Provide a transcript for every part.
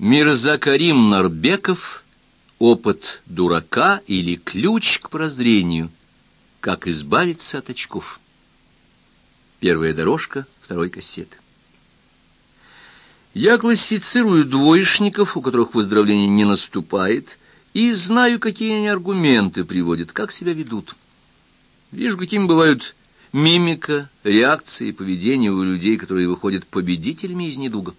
Мирза Карим Нарбеков «Опыт дурака» или «Ключ к прозрению. Как избавиться от очков». Первая дорожка второй кассеты. Я классифицирую двоечников, у которых выздоровление не наступает, и знаю, какие они аргументы приводят, как себя ведут. Вижу, какими бывают мимика, реакции поведение у людей, которые выходят победителями из недуга.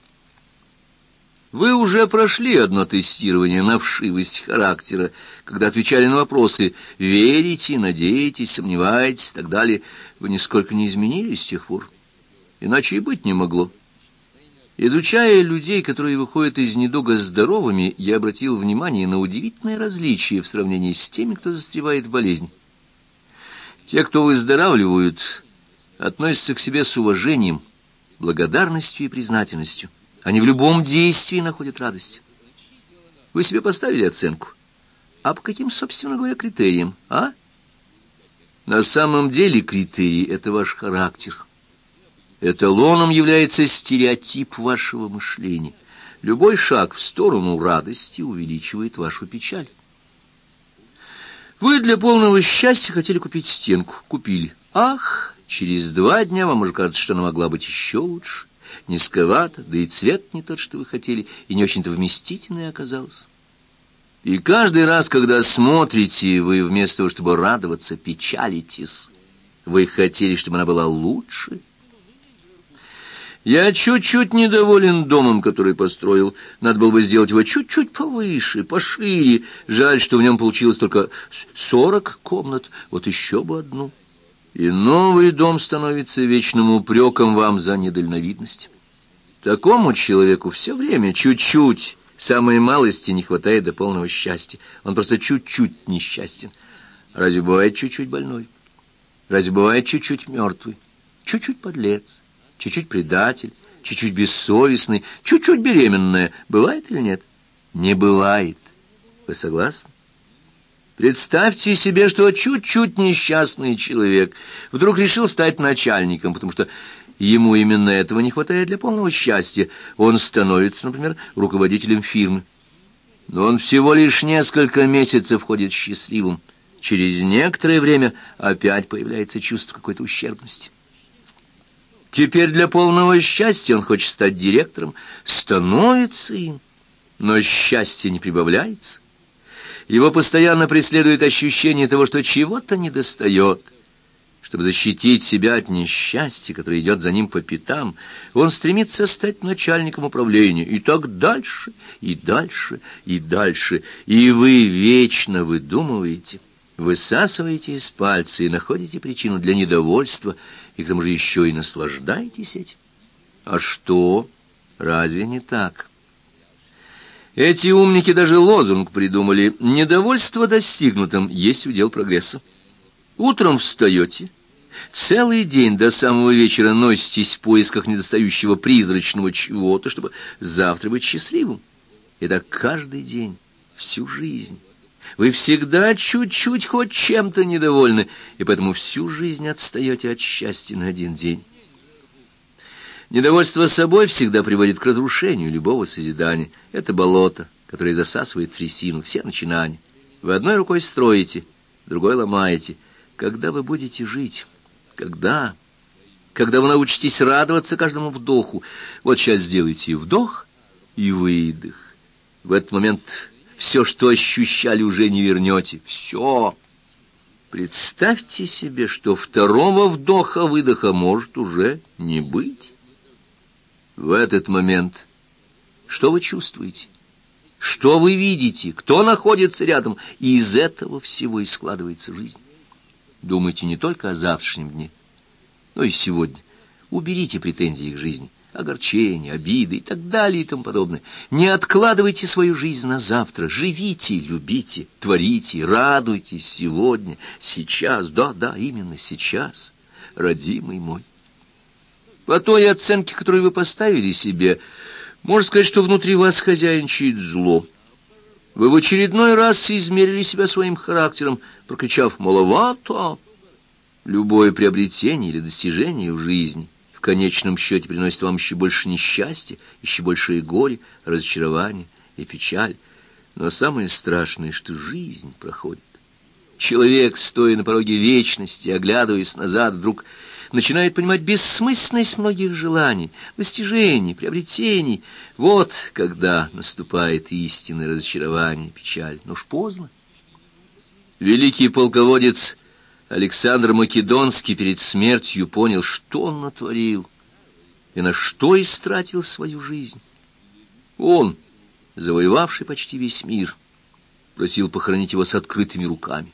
Вы уже прошли одно тестирование на вшивость характера, когда отвечали на вопросы «верите», «надеетесь», «сомневаетесь» и так далее. Вы нисколько не изменились с тех пор. Иначе и быть не могло. Изучая людей, которые выходят из недуга здоровыми, я обратил внимание на удивительное различие в сравнении с теми, кто застревает в болезни. Те, кто выздоравливают, относятся к себе с уважением, благодарностью и признательностью. Они в любом действии находят радость. Вы себе поставили оценку. А по каким, собственно говоря, критериям, а? На самом деле критерий — это ваш характер. Эталоном является стереотип вашего мышления. Любой шаг в сторону радости увеличивает вашу печаль. Вы для полного счастья хотели купить стенку. Купили. Ах, через два дня вам уже кажется, что она могла быть еще лучше низковато, да и цвет не тот, что вы хотели, и не очень-то вместительный оказался. И каждый раз, когда смотрите, вы вместо того, чтобы радоваться, печалитесь. Вы хотели, чтобы она была лучше. Я чуть-чуть недоволен домом, который построил. Надо было бы сделать его чуть-чуть повыше, пошире. Жаль, что в нем получилось только сорок комнат. Вот еще бы одну. И новый дом становится вечным упреком вам за недальновидность. Такому человеку все время чуть-чуть, самой малости не хватает до полного счастья. Он просто чуть-чуть несчастен. Разве бывает чуть-чуть больной? Разве бывает чуть-чуть мертвый? Чуть-чуть подлец, чуть-чуть предатель, чуть-чуть бессовестный, чуть-чуть беременная. Бывает или нет? Не бывает. Вы согласны? Представьте себе, что чуть-чуть несчастный человек вдруг решил стать начальником, потому что Ему именно этого не хватает для полного счастья. Он становится, например, руководителем фирмы. Но он всего лишь несколько месяцев ходит счастливым. Через некоторое время опять появляется чувство какой-то ущербности. Теперь для полного счастья он хочет стать директором, становится им, но счастье не прибавляется. Его постоянно преследует ощущение того, что чего-то недостает – чтобы защитить себя от несчастья, которое идет за ним по пятам, он стремится стать начальником управления, и так дальше, и дальше, и дальше, и вы вечно выдумываете, высасываете из пальца и находите причину для недовольства, и к тому же еще и наслаждаетесь этим. А что? Разве не так? Эти умники даже лозунг придумали «Недовольство достигнутым есть удел прогресса». Утром встаете, Целый день до самого вечера носитесь в поисках недостающего призрачного чего-то, чтобы завтра быть счастливым. И так каждый день, всю жизнь. Вы всегда чуть-чуть хоть чем-то недовольны, и поэтому всю жизнь отстаете от счастья на один день. Недовольство собой всегда приводит к разрушению любого созидания. Это болото, которое засасывает трясину, все начинания. Вы одной рукой строите, другой ломаете. Когда вы будете жить... Когда? Когда вы научитесь радоваться каждому вдоху. Вот сейчас сделайте вдох и выдох. В этот момент все, что ощущали, уже не вернете. Все. Представьте себе, что второго вдоха-выдоха может уже не быть. В этот момент что вы чувствуете? Что вы видите? Кто находится рядом? И из этого всего и складывается жизнь. Думайте не только о завтрашнем дне, но и сегодня. Уберите претензии к жизни, огорчения, обиды и так далее и тому подобное. Не откладывайте свою жизнь на завтра. Живите, любите, творите, радуйтесь сегодня, сейчас, да, да, именно сейчас, родимый мой. По той оценке, которую вы поставили себе, можно сказать, что внутри вас хозяйничает зло. Вы в очередной раз измерили себя своим характером, прокричав «маловато». Любое приобретение или достижение в жизни, в конечном счете приносит вам еще больше несчастья, еще большее горе, разочарование и печаль. Но самое страшное, что жизнь проходит. Человек, стоя на пороге вечности, оглядываясь назад, вдруг начинает понимать бессмысленность многих желаний, достижений, приобретений. Вот когда наступает истинное разочарование, печаль. Но уж поздно. Великий полководец Александр Македонский перед смертью понял, что он натворил и на что истратил свою жизнь. Он, завоевавший почти весь мир, просил похоронить его с открытыми руками.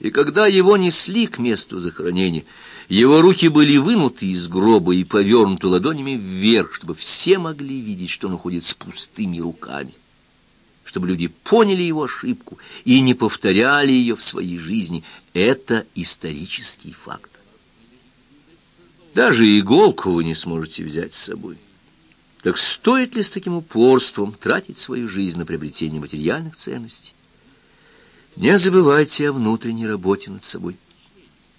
И когда его несли к месту захоронения, его руки были вынуты из гроба и повернуты ладонями вверх, чтобы все могли видеть, что он уходит с пустыми руками, чтобы люди поняли его ошибку и не повторяли ее в своей жизни. Это исторический факт. Даже иголку вы не сможете взять с собой. Так стоит ли с таким упорством тратить свою жизнь на приобретение материальных ценностей? Не забывайте о внутренней работе над собой.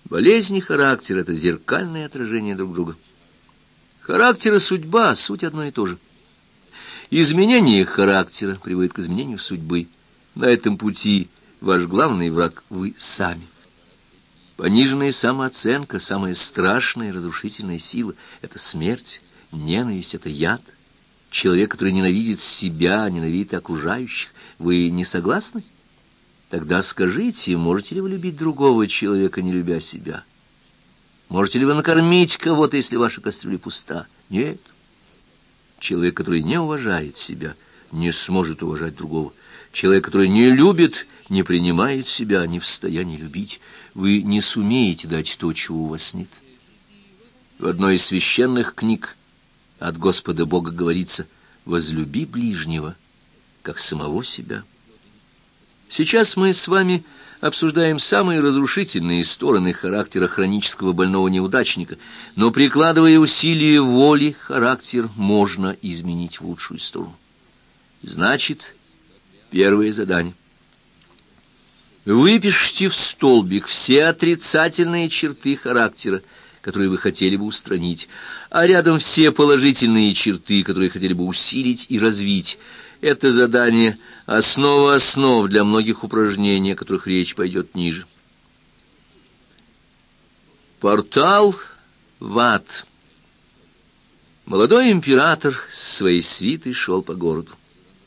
Болезни характера — это зеркальное отражение друг друга. Характер и судьба — суть одно и то же. Изменение характера приводит к изменению судьбы. На этом пути ваш главный враг — вы сами. Пониженная самооценка, самая страшная и разрушительная сила — это смерть, ненависть — это яд. Человек, который ненавидит себя, ненавидит окружающих. Вы не согласны? — Тогда скажите, можете ли вы любить другого человека, не любя себя? Можете ли вы накормить кого-то, если ваша кастрюля пуста? Нет. Человек, который не уважает себя, не сможет уважать другого. Человек, который не любит, не принимает себя, не в состоянии любить. Вы не сумеете дать то, чего у вас нет. В одной из священных книг от Господа Бога говорится «Возлюби ближнего, как самого себя». Сейчас мы с вами обсуждаем самые разрушительные стороны характера хронического больного неудачника, но прикладывая усилия воли, характер можно изменить в лучшую сторону. Значит, первое задание. Выпишите в столбик все отрицательные черты характера, которые вы хотели бы устранить, а рядом все положительные черты, которые хотели бы усилить и развить. Это задание — основа основ для многих упражнений, о которых речь пойдет ниже. Портал в ад. Молодой император с своей свитой шел по городу.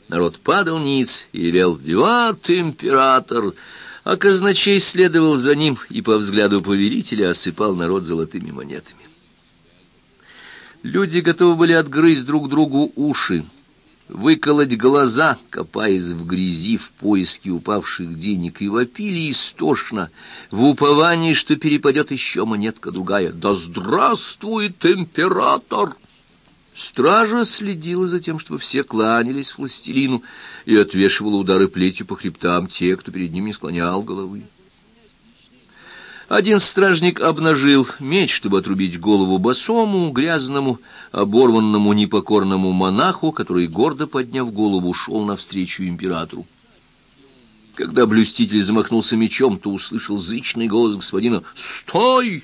Народ падал ниц и ревел «Виват, император!», а казначей следовал за ним и по взгляду повелителя осыпал народ золотыми монетами. Люди готовы были отгрызть друг другу уши, выколоть глаза, копаясь в грязи в поиске упавших денег, и вопили истошно, в уповании, что перепадет еще монетка другая. «Да здравствует император!» Стража следила за тем, чтобы все кланялись властелину, и отвешивала удары плетью по хребтам те, кто перед ним не склонял головы. Один стражник обнажил меч, чтобы отрубить голову босому, грязному, оборванному непокорному монаху, который, гордо подняв голову, шел навстречу императору. Когда блюститель замахнулся мечом, то услышал зычный голос господина «Стой!»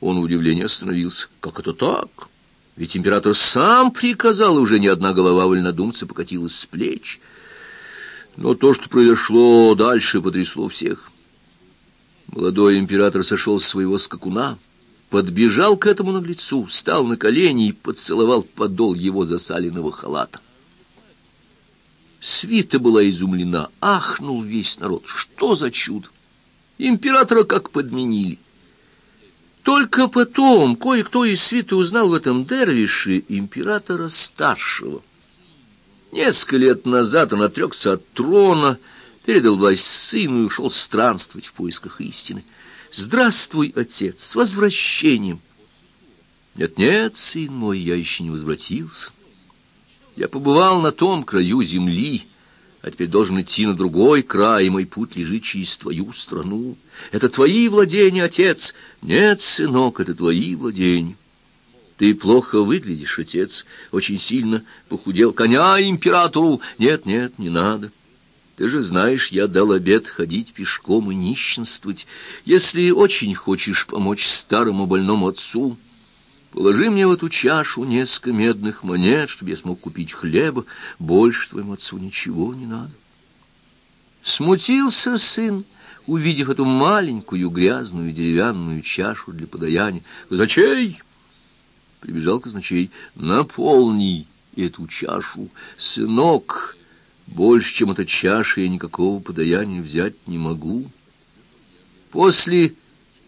Он в удивлении остановился. «Как это так? Ведь император сам приказал, и уже ни одна голова вольнодумца покатилась с плеч». Но то, что произошло дальше, потрясло всех. Молодой император сошел с своего скакуна, подбежал к этому наглецу, встал на колени и поцеловал подол его засаленного халата. Свита была изумлена, ахнул весь народ. Что за чудо! Императора как подменили. Только потом кое-кто из свиты узнал в этом дервише императора старшего. Несколько лет назад он отрекся от трона, передал власть сыну и ушел странствовать в поисках истины. «Здравствуй, отец, с возвращением!» «Нет-нет, сын мой, я еще не возвратился. Я побывал на том краю земли, а теперь должен идти на другой край, и мой путь лежит через твою страну. Это твои владения, отец. Нет, сынок, это твои владения. Ты плохо выглядишь, отец, очень сильно похудел. Коня императору! Нет, нет, не надо. Ты же знаешь, я дал обед ходить пешком и нищенствовать. Если очень хочешь помочь старому больному отцу, Положи мне в эту чашу несколько медных монет, чтобы я смог купить хлеба. Больше твоему отцу ничего не надо. Смутился сын, увидев эту маленькую грязную деревянную чашу для подаяния. «Казачей!» — прибежал казначей. «Наполни эту чашу, сынок! Больше, чем эта чаша, я никакого подаяния взять не могу». После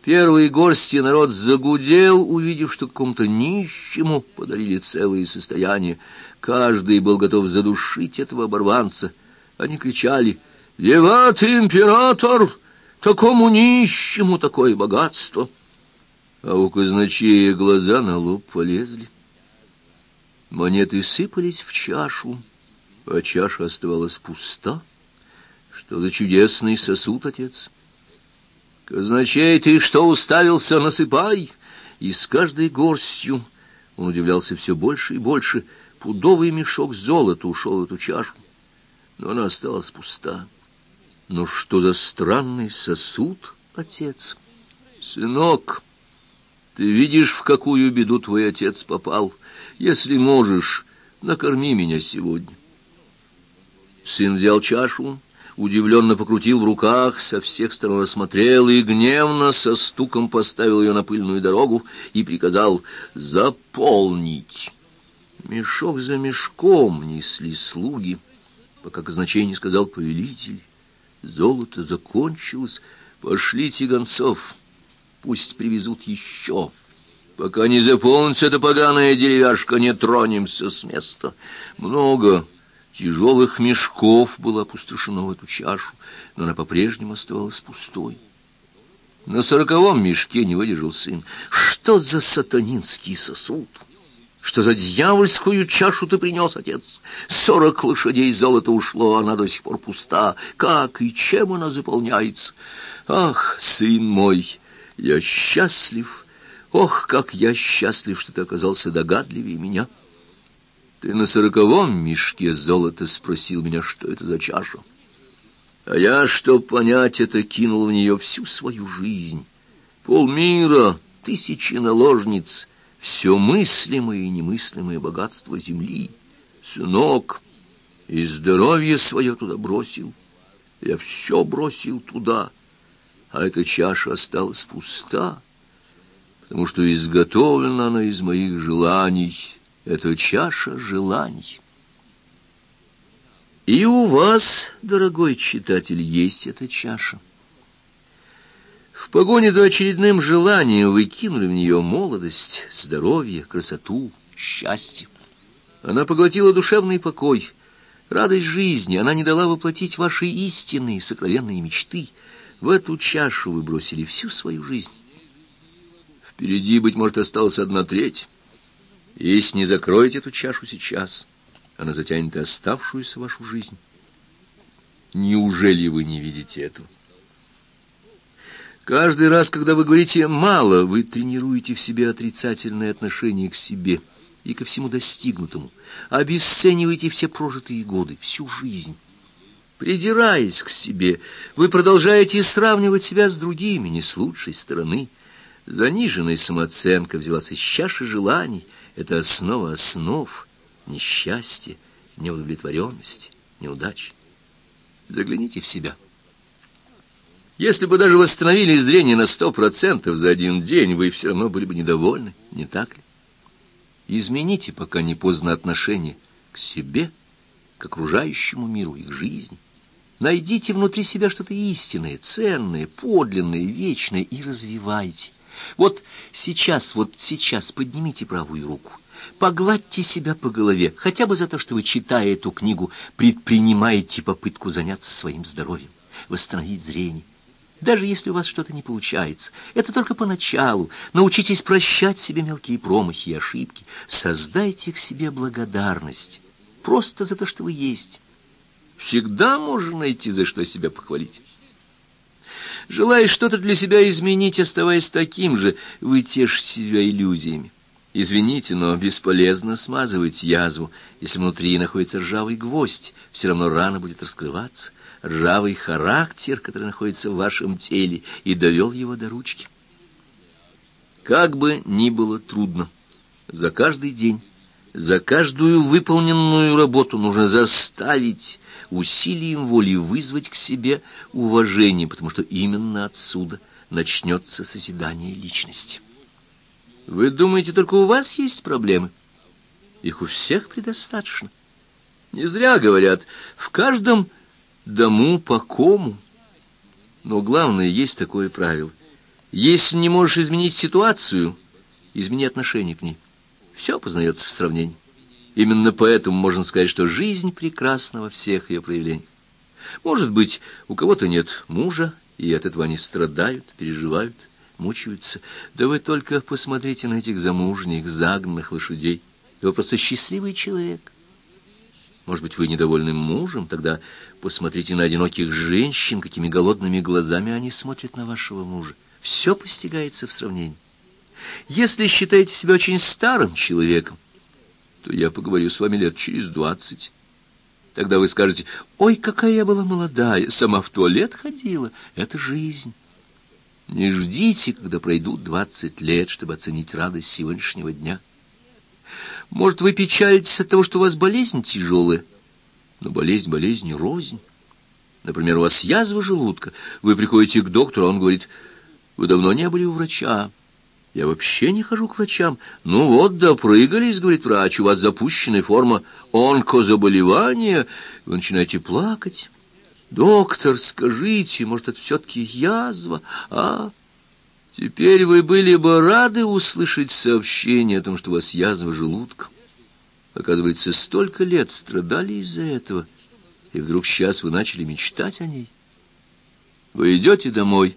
первой горсти народ загудел, увидев, что какому-то нищему подарили целое состояние. Каждый был готов задушить этого оборванца. Они кричали «Виват император! Такому нищему такое богатство!» А у казначея глаза на лоб полезли. Монеты сыпались в чашу, а чаша оставалась пуста. Что за чудесный сосуд, отец! — «Казначей, ты что уставился? Насыпай!» И с каждой горстью он удивлялся все больше и больше. Пудовый мешок золота ушел в эту чашу, но она осталась пуста. Но что за странный сосуд, отец? Сынок, ты видишь, в какую беду твой отец попал? Если можешь, накорми меня сегодня. Сын взял чашу, удивленно покрутил в руках, со всех сторон осмотрел и гневно со стуком поставил ее на пыльную дорогу и приказал заполнить. Мешок за мешком несли слуги, пока казначей не сказал повелитель. Золото закончилось, пошлите гонцов, пусть привезут еще. Пока не заполнится эта поганая деревяшка, не тронемся с места. Много тяжелых мешков было опустошено в эту чашу, но она по-прежнему оставалась пустой. На сороковом мешке не выдержал сын. Что за сатанинский сосуд? Что за дьявольскую чашу ты принес, отец? Сорок лошадей золота ушло, она до сих пор пуста. Как и чем она заполняется? Ах, сын мой, я счастлив. Ох, как я счастлив, что ты оказался догадливее меня. Ты на сороковом мешке золота спросил меня, что это за чаша. А я, чтоб понять это, кинул в нее всю свою жизнь. Полмира, тысячи наложниц, все мыслимое и немыслимое богатство земли. Сынок, и здоровье свое туда бросил. Я все бросил туда, а эта чаша осталась пуста, потому что изготовлена она из моих желаний» Это чаша желаний. И у вас, дорогой читатель, есть эта чаша. В погоне за очередным желанием вы кинули в нее молодость, здоровье, красоту, счастье. Она поглотила душевный покой, радость жизни, она не дала воплотить ваши истинные, сокровенные мечты. В эту чашу вы бросили всю свою жизнь. Впереди, быть может, осталась одна треть. Если не закроете эту чашу сейчас, она затянет и оставшуюся вашу жизнь. Неужели вы не видите этого? Каждый раз, когда вы говорите «мало», вы тренируете в себе отрицательное отношение к себе и ко всему достигнутому, обесцениваете все прожитые годы, всю жизнь. Придираясь к себе, вы продолжаете сравнивать себя с другими, не с лучшей стороны. Заниженная самооценка взялась из чаши желаний — это основа основ, несчастье, неудовлетворенности, неудачи. Загляните в себя. Если бы даже восстановили зрение на сто процентов за один день, вы все равно были бы недовольны, не так ли? Измените, пока не поздно, отношение к себе, к окружающему миру и к жизни. Найдите внутри себя что-то истинное, ценное, подлинное, вечное и развивайте. Вот сейчас, вот сейчас поднимите правую руку, погладьте себя по голове, хотя бы за то, что вы, читая эту книгу, предпринимаете попытку заняться своим здоровьем, восстановить зрение. Даже если у вас что-то не получается, это только поначалу. Научитесь прощать себе мелкие промахи и ошибки. Создайте к себе благодарность. Просто за то, что вы есть. Всегда можно найти, за что себя похвалить. Желая что-то для себя изменить, оставаясь таким же, вы тешите себя иллюзиями. Извините, но бесполезно смазывать язву, если внутри находится ржавый гвоздь, все равно рана будет раскрываться. Ржавый характер, который находится в вашем теле, и довел его до ручки. Как бы ни было трудно, За каждый день, за каждую выполненную работу нужно заставить усилием воли вызвать к себе уважение, потому что именно отсюда начнется созидание личности. Вы думаете, только у вас есть проблемы? Их у всех предостаточно. Не зря говорят, в каждом дому по кому. Но главное, есть такое правило. Если не можешь изменить ситуацию, измени отношение к ней. Все познается в сравнении. Именно поэтому можно сказать, что жизнь прекрасна во всех ее проявлениях. Может быть, у кого-то нет мужа, и от этого они страдают, переживают, мучаются. Да вы только посмотрите на этих замужних, загнанных лошадей. Вы просто счастливый человек. Может быть, вы недовольны мужем? Тогда посмотрите на одиноких женщин, какими голодными глазами они смотрят на вашего мужа. Все постигается в сравнении. Если считаете себя очень старым человеком, то я поговорю с вами лет через двадцать. Тогда вы скажете, ой, какая я была молодая, сама в туалет ходила. Это жизнь. Не ждите, когда пройдут двадцать лет, чтобы оценить радость сегодняшнего дня. Может, вы печалитесь от того, что у вас болезнь тяжелая, но болезнь болезнь рознь. Например, у вас язва желудка, вы приходите к доктору, он говорит, вы давно не были у врача. Я вообще не хожу к врачам. Ну вот, допрыгались, говорит врач, у вас запущенная форма онкозаболевания. Вы начинаете плакать. Доктор, скажите, может, это все-таки язва, а? Теперь вы были бы рады услышать сообщение о том, что у вас язва желудка. Оказывается, столько лет страдали из-за этого, и вдруг сейчас вы начали мечтать о ней. Вы идете домой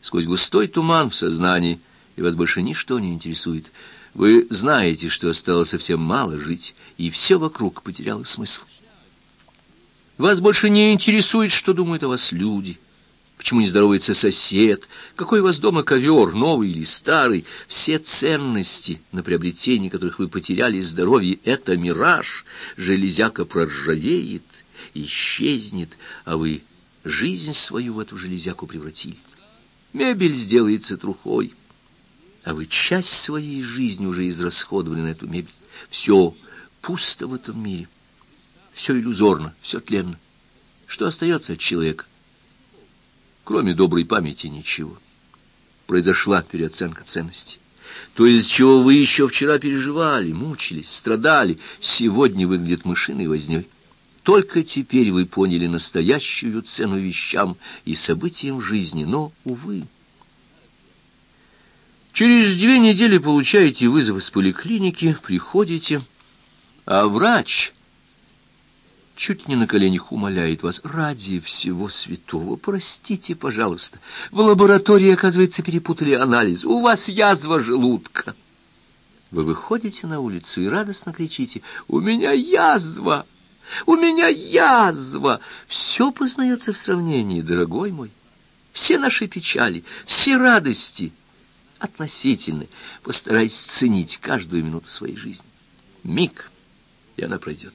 сквозь густой туман в сознании, и вас больше ничто не интересует. Вы знаете, что осталось совсем мало жить, и все вокруг потеряло смысл. Вас больше не интересует, что думают о вас люди, почему не здоровается сосед, какой у вас дома ковер, новый или старый. Все ценности, на приобретение которых вы потеряли здоровье, — это мираж. Железяка проржавеет, исчезнет, а вы жизнь свою в эту железяку превратили. Мебель сделается трухой а вы часть своей жизни уже израсходовали на эту мебель. Все пусто в этом мире, все иллюзорно, все тленно. Что остается от человека? Кроме доброй памяти ничего. Произошла переоценка ценностей. То, из чего вы еще вчера переживали, мучились, страдали, сегодня выглядит мышиной вознёй. Только теперь вы поняли настоящую цену вещам и событиям жизни, но, увы, Через две недели получаете вызов из поликлиники, приходите, а врач чуть не на коленях умоляет вас, ради всего святого, простите, пожалуйста, в лаборатории, оказывается, перепутали анализ, у вас язва желудка. Вы выходите на улицу и радостно кричите, у меня язва, у меня язва. Все познается в сравнении, дорогой мой. Все наши печали, все радости — относительны. Постарайтесь ценить каждую минуту своей жизни. Миг, и она пройдет.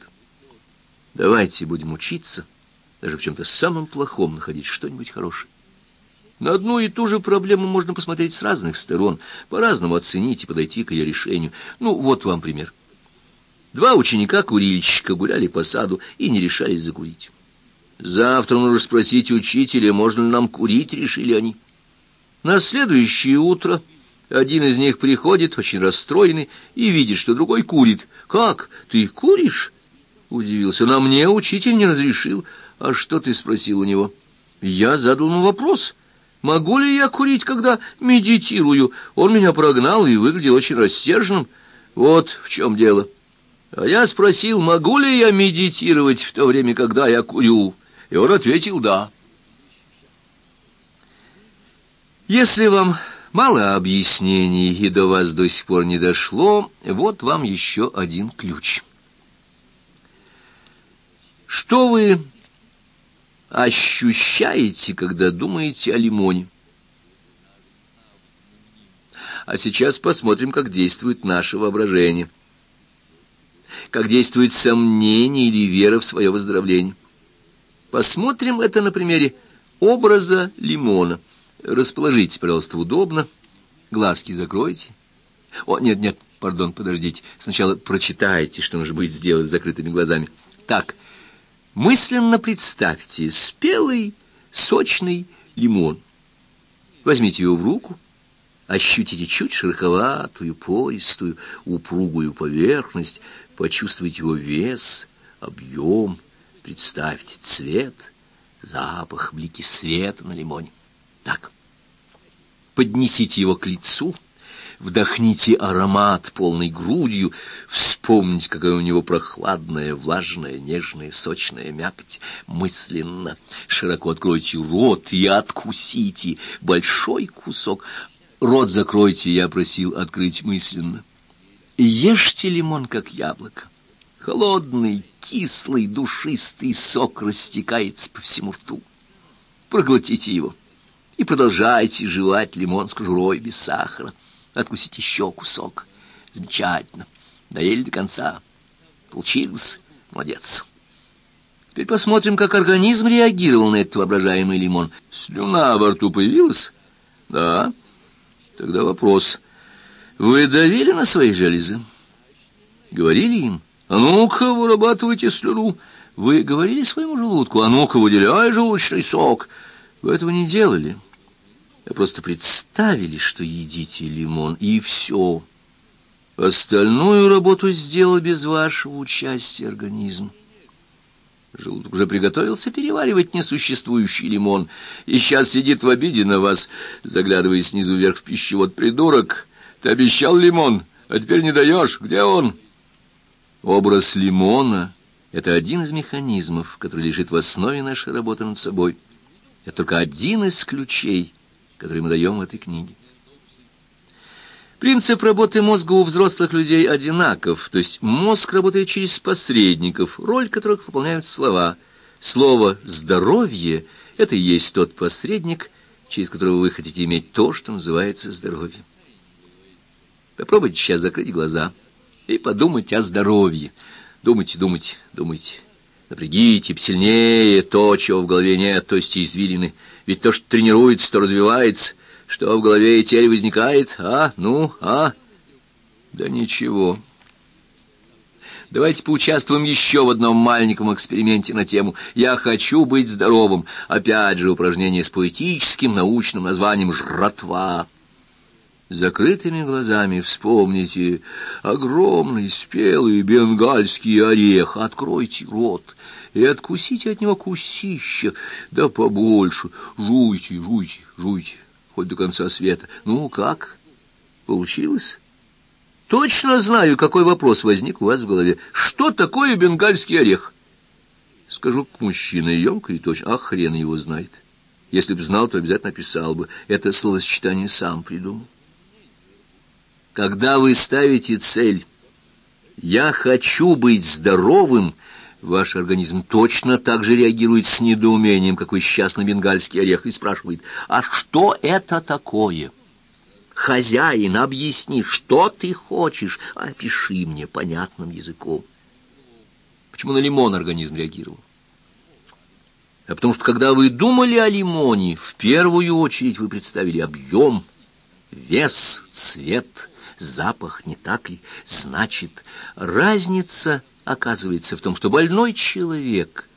Давайте будем учиться, даже в чем-то самом плохом находить что-нибудь хорошее. На одну и ту же проблему можно посмотреть с разных сторон, по-разному оценить и подойти к ее решению. Ну, вот вам пример. Два ученика-курильщика гуляли по саду и не решались закурить. Завтра нужно спросить учителя, можно ли нам курить, решили они. На следующее утро один из них приходит, очень расстроенный, и видит, что другой курит. «Как? Ты куришь?» — удивился. «На мне учитель не разрешил. А что ты спросил у него?» «Я задал ему вопрос. Могу ли я курить, когда медитирую? Он меня прогнал и выглядел очень рассерженным. Вот в чем дело. А я спросил, могу ли я медитировать в то время, когда я курю?» И он ответил «да». Если вам мало объяснений и до вас до сих пор не дошло, вот вам еще один ключ. Что вы ощущаете, когда думаете о лимоне? А сейчас посмотрим, как действует наше воображение. Как действует сомнение или вера в свое выздоровление. Посмотрим это на примере образа лимона – Расположитесь, пожалуйста, удобно. Глазки закройте. О, нет, нет, Пардон, подождите. Сначала прочитайте, что нужно будет сделать с закрытыми глазами. Так, мысленно представьте спелый, сочный лимон. Возьмите его в руку, ощутите чуть шероховатую, пористую, упругую поверхность, почувствуйте его вес, объем, представьте цвет, запах, блики света на лимоне. Так, поднесите его к лицу, вдохните аромат полной грудью, вспомните, какая у него прохладная, влажная, нежная, сочная мякоть. Мысленно широко откройте рот и откусите большой кусок. Рот закройте, я просил открыть мысленно. Ешьте лимон, как яблоко. Холодный, кислый, душистый сок растекается по всему рту. Проглотите его и продолжайте жевать лимон с кожурой без сахара. Откусите еще кусок. Замечательно. Доели до конца. Получилось. Молодец. Теперь посмотрим, как организм реагировал на этот воображаемый лимон. Слюна во рту появилась? Да. Тогда вопрос. Вы давили на свои железы? Говорили им? А ну-ка, вырабатывайте слюну. Вы говорили своему желудку? А ну-ка, выделяй желудочный сок. Вы этого не делали. Вы просто представили, что едите лимон, и все. Остальную работу сделал без вашего участия организм. Желудок уже приготовился переваривать несуществующий лимон, и сейчас сидит в обиде на вас, заглядывая снизу вверх в пищевод. Придурок, ты обещал лимон, а теперь не даешь. Где он? Образ лимона — это один из механизмов, который лежит в основе нашей работы над собой. Это только один из ключей — который мы даем в этой книге. Принцип работы мозга у взрослых людей одинаков, то есть мозг работает через посредников, роль которых выполняют слова. Слово «здоровье» — это и есть тот посредник, через которого вы хотите иметь то, что называется здоровьем. Попробуйте сейчас закрыть глаза и подумать о здоровье. Думайте, думайте, думайте. Напрягите посильнее то, чего в голове нет, то есть извилины — ведь то, что тренируется, то развивается. Что в голове и теле возникает? А? Ну, а? Да ничего. Давайте поучаствуем еще в одном маленьком эксперименте на тему «Я хочу быть здоровым». Опять же упражнение с поэтическим научным названием «Жратва». Закрытыми глазами вспомните огромный спелый бенгальский орех. Откройте рот и откусите от него кусище, да побольше. Жуйте, жуйте, жуйте, хоть до конца света. Ну, как? Получилось? Точно знаю, какой вопрос возник у вас в голове. Что такое бенгальский орех? Скажу к мужчине емко и точно. А хрен его знает. Если б знал, то обязательно писал бы. Это словосочетание сам придумал. Когда вы ставите цель «Я хочу быть здоровым», Ваш организм точно так же реагирует с недоумением, как вы сейчас на бенгальский орех, и спрашивает, а что это такое? Хозяин, объясни, что ты хочешь, опиши мне понятным языком. Почему на лимон организм реагировал? А потому что, когда вы думали о лимоне, в первую очередь вы представили объем, вес, цвет, запах, не так ли? Значит, разница оказывается в том, что больной человек,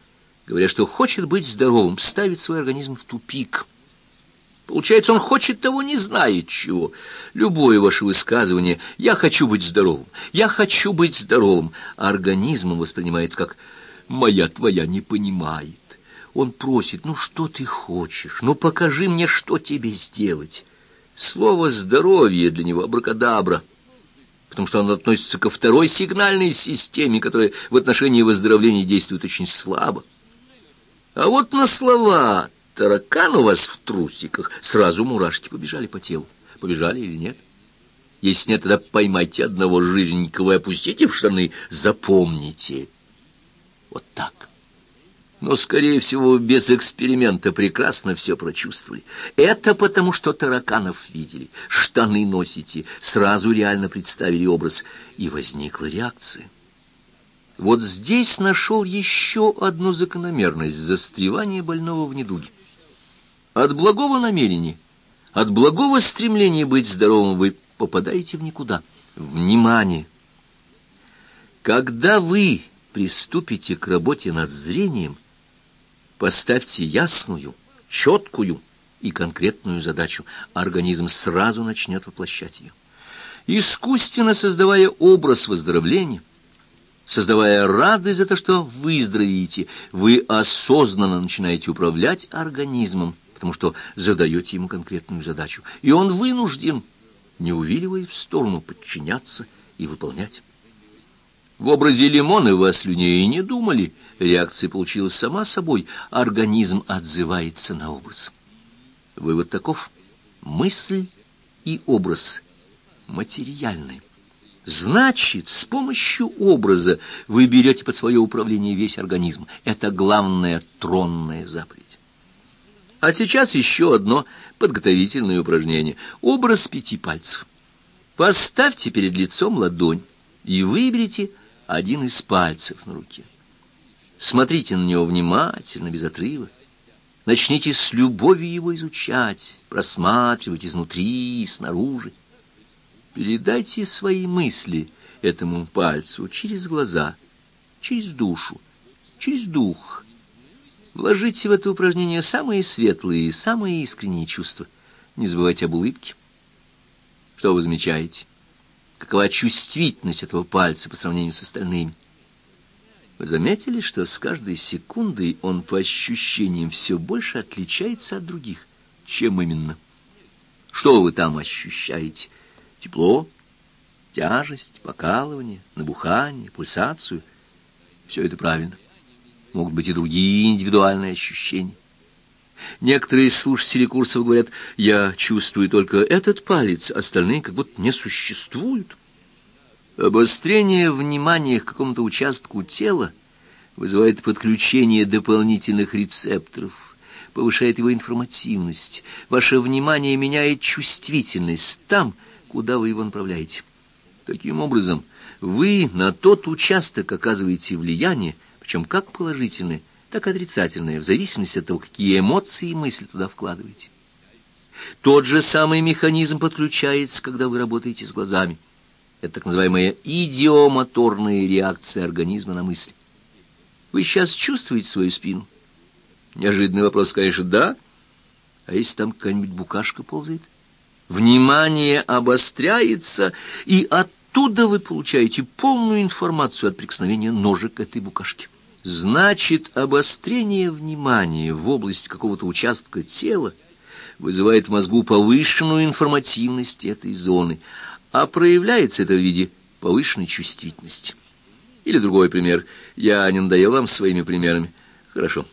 говоря, что хочет быть здоровым, ставит свой организм в тупик. Получается, он хочет того, не знает чего. Любое ваше высказывание «я хочу быть здоровым», «я хочу быть здоровым» организмом воспринимается как «моя твоя не понимает». Он просит «ну что ты хочешь? Ну покажи мне, что тебе сделать». Слово «здоровье» для него абракадабра — потому что он относится ко второй сигнальной системе, которая в отношении выздоровления действует очень слабо. А вот на слова «таракан у вас в трусиках» сразу мурашки побежали по телу. Побежали или нет? Если нет, тогда поймайте одного жирненького и опустите в штаны. Запомните. Вот так но, скорее всего, без эксперимента прекрасно все прочувствовали. Это потому, что тараканов видели, штаны носите, сразу реально представили образ, и возникла реакция. Вот здесь нашел еще одну закономерность застревания больного в недуге. От благого намерения, от благого стремления быть здоровым вы попадаете в никуда. Внимание! Когда вы приступите к работе над зрением, поставьте ясную, четкую и конкретную задачу. Организм сразу начнет воплощать ее. Искусственно создавая образ выздоровления, создавая радость за то, что выздоровеете, вы осознанно начинаете управлять организмом, потому что задаете ему конкретную задачу. И он вынужден не увиливая в сторону, подчиняться и выполнять. В образе лимона вы о слюне и не думали. Реакция получилась сама собой. Организм отзывается на образ. Вывод таков. Мысль и образ материальны. Значит, с помощью образа вы берете под свое управление весь организм. Это главная тронная заповедь. А сейчас еще одно подготовительное упражнение. Образ пяти пальцев. Поставьте перед лицом ладонь и выберите один из пальцев на руке. Смотрите на него внимательно, без отрыва. Начните с любовью его изучать, просматривать изнутри и снаружи. Передайте свои мысли этому пальцу через глаза, через душу, через дух. Вложите в это упражнение самые светлые, самые искренние чувства. Не забывайте об улыбке. Что вы замечаете? Какова чувствительность этого пальца по сравнению с остальными? Вы заметили, что с каждой секундой он по ощущениям все больше отличается от других? Чем именно? Что вы там ощущаете? Тепло, тяжесть, покалывание, набухание, пульсацию? Все это правильно могут быть и другие индивидуальные ощущения. Некоторые слушатели курсов говорят, я чувствую только этот палец, остальные как будто не существуют. Обострение внимания к какому-то участку тела вызывает подключение дополнительных рецепторов, повышает его информативность. Ваше внимание меняет чувствительность там, куда вы его направляете. Таким образом, вы на тот участок оказываете влияние, причем как положительные, так и отрицательные, в зависимости от того, какие эмоции и мысли туда вкладываете. Тот же самый механизм подключается, когда вы работаете с глазами. Это так называемая идиомоторная реакция организма на мысль. Вы сейчас чувствуете свою спину? Неожиданный вопрос, конечно, да. А если там какая-нибудь букашка ползает? Внимание обостряется, и оттуда вы получаете полную информацию от прикосновения ножек этой букашки. Значит, обострение внимания в области какого-то участка тела вызывает в мозгу повышенную информативность этой зоны, а проявляется это в виде повышенной чувствительности. Или другой пример. Я не надоел вам своими примерами. Хорошо.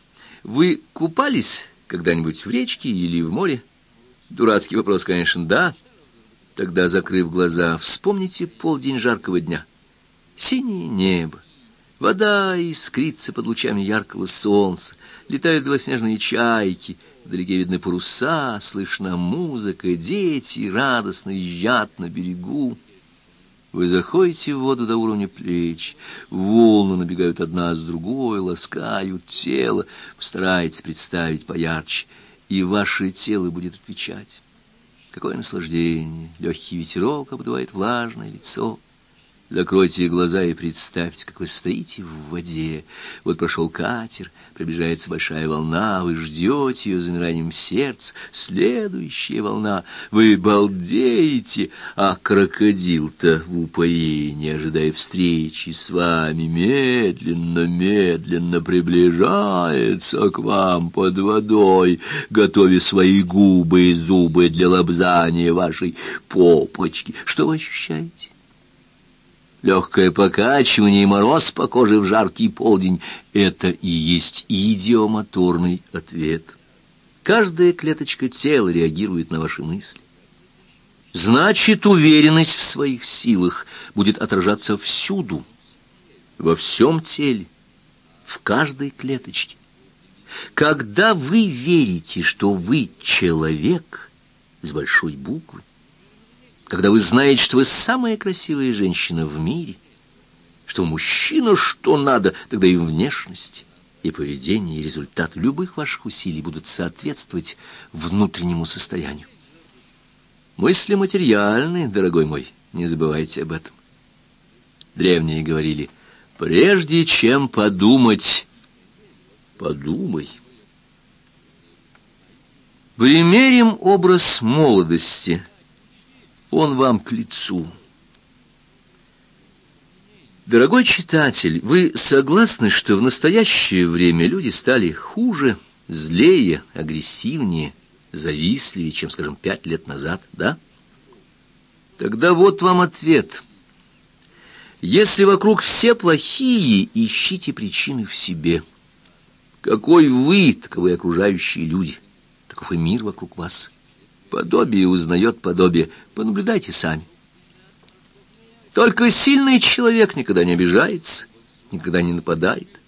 Вы купались когда-нибудь в речке или в море? Дурацкий вопрос, конечно, да. Тогда, закрыв глаза, вспомните полдень жаркого дня. Синее небо, Вода искрится под лучами яркого солнца, летают белоснежные чайки, вдалеке видны паруса, слышна музыка, дети радостно езжат на берегу. Вы заходите в воду до уровня плеч, волны набегают одна с другой, ласкают тело, постарайтесь представить поярче, и ваше тело будет отвечать. Какое наслаждение! Легкий ветерок обдувает влажное лицо. Закройте глаза и представьте, как вы стоите в воде. Вот прошел катер, приближается большая волна, вы ждете ее замиранием сердца. Следующая волна, вы балдеете, а крокодил-то в упоении, ожидая встречи с вами, медленно-медленно приближается к вам под водой, готовя свои губы и зубы для лобзания вашей попочки. Что вы ощущаете? Легкое покачивание и мороз по коже в жаркий полдень — это и есть идиомоторный ответ. Каждая клеточка тела реагирует на ваши мысли. Значит, уверенность в своих силах будет отражаться всюду, во всем теле, в каждой клеточке. Когда вы верите, что вы человек с большой буквы, когда вы знаете, что вы самая красивая женщина в мире, что мужчина что надо, тогда и внешность, и поведение, и результат любых ваших усилий будут соответствовать внутреннему состоянию. Мысли материальны, дорогой мой, Не забывайте об этом. Древние говорили, прежде чем подумать, подумай. Примерим образ молодости. Он вам к лицу. Дорогой читатель, вы согласны, что в настоящее время люди стали хуже, злее, агрессивнее, завистливее, чем, скажем, пять лет назад, да? Тогда вот вам ответ. Если вокруг все плохие, ищите причины в себе. Какой вы, таковы окружающие люди, таков и мир вокруг вас. Подобие узнает подобие, понаблюдайте сами. Только сильный человек никогда не обижается, никогда не нападает.